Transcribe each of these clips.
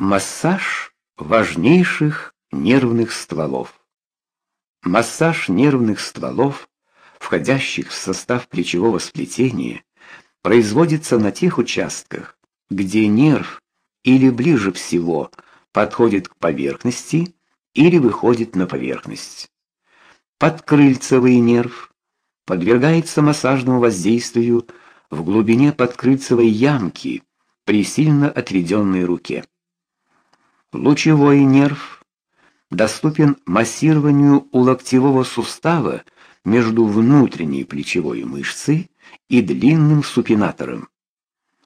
Массаж важнейших нервных стволов. Массаж нервных стволов, входящих в состав плечевого сплетения, производится на тех участках, где нерв или ближе всего подходит к поверхности или выходит на поверхность. Подкрыльцевый нерв подвергается массажному воздействию в глубине подкрыльцевой ямки при сильно отведенной руке. Лучевой нерв доступен массированию у локтевого сустава между внутренней плечевой мышцей и длинным супинатором.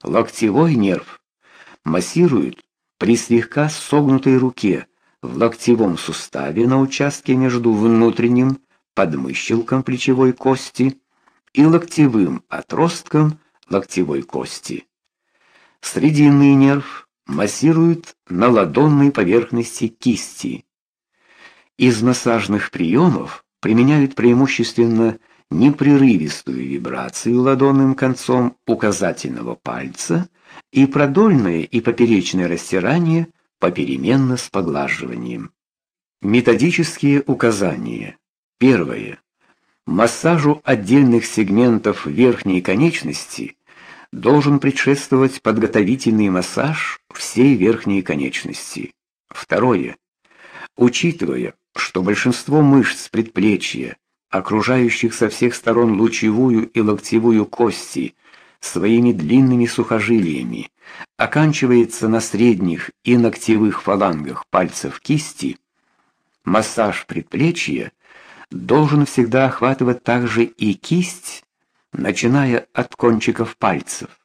Локтевой нерв массируют при слегка согнутой руке в локтевом суставе на участке между внутренним подмыщелком плечевой кости и локтевым отростком локтевой кости. Срединный нерв массируют на ладонной поверхности кисти. Из массажных приемов применяют преимущественно непрерывистую вибрацию ладонным концом указательного пальца и продольное и поперечное растирание попеременно с поглаживанием. Методические указания. Первое. Массажу отдельных сегментов верхней конечности должен предшествовать подготовительный массаж всей верхней конечности. Второе. Учитывая, что большинство мышц предплечья, окружающих со всех сторон лучевую и локтевую кости, своими длинными сухожилиями, оканчивается на средних и ногтевых фалангах пальцев кисти, массаж предплечья должен всегда охватывать также и кисть начиная от кончиков пальцев.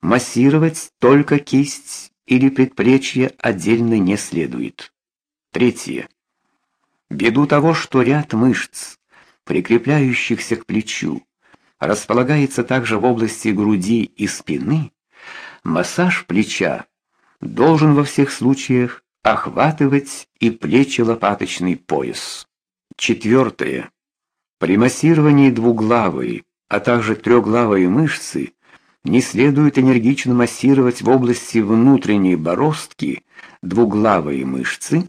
Массировать только кисть или предплечье отдельно не следует. Третье. Ввиду того, что ряд мышц, прикрепляющихся к плечу, располагается также в области груди и спины, массаж плеча должен во всех случаях охватывать и плечи-лопаточный пояс. Четвертое. При массировании двуглавой а также трехглавые мышцы не следует энергично массировать в области внутренней бороздки двуглавые мышцы,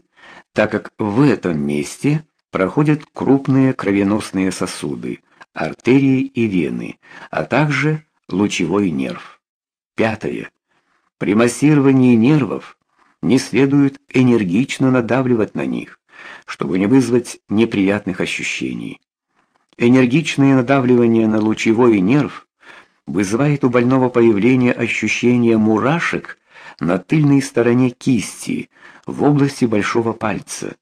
так как в этом месте проходят крупные кровеносные сосуды, артерии и вены, а также лучевой нерв. Пятое. При массировании нервов не следует энергично надавливать на них, чтобы не вызвать неприятных ощущений. Энергичное надавливание на лучевой нерв вызывает у больного появление ощущения мурашек на тыльной стороне кисти в области большого пальца.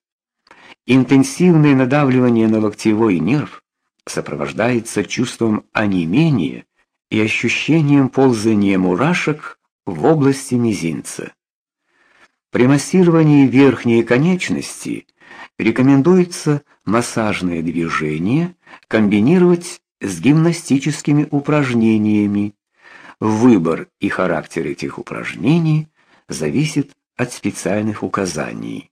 Интенсивное надавливание на локтевой нерв сопровождается чувством онемения и ощущением ползания мурашек в области мизинца. При массировании верхней конечности рекомендуется массажное движение комбинировать с гимнастическими упражнениями. Выбор и характер этих упражнений зависит от специальных указаний.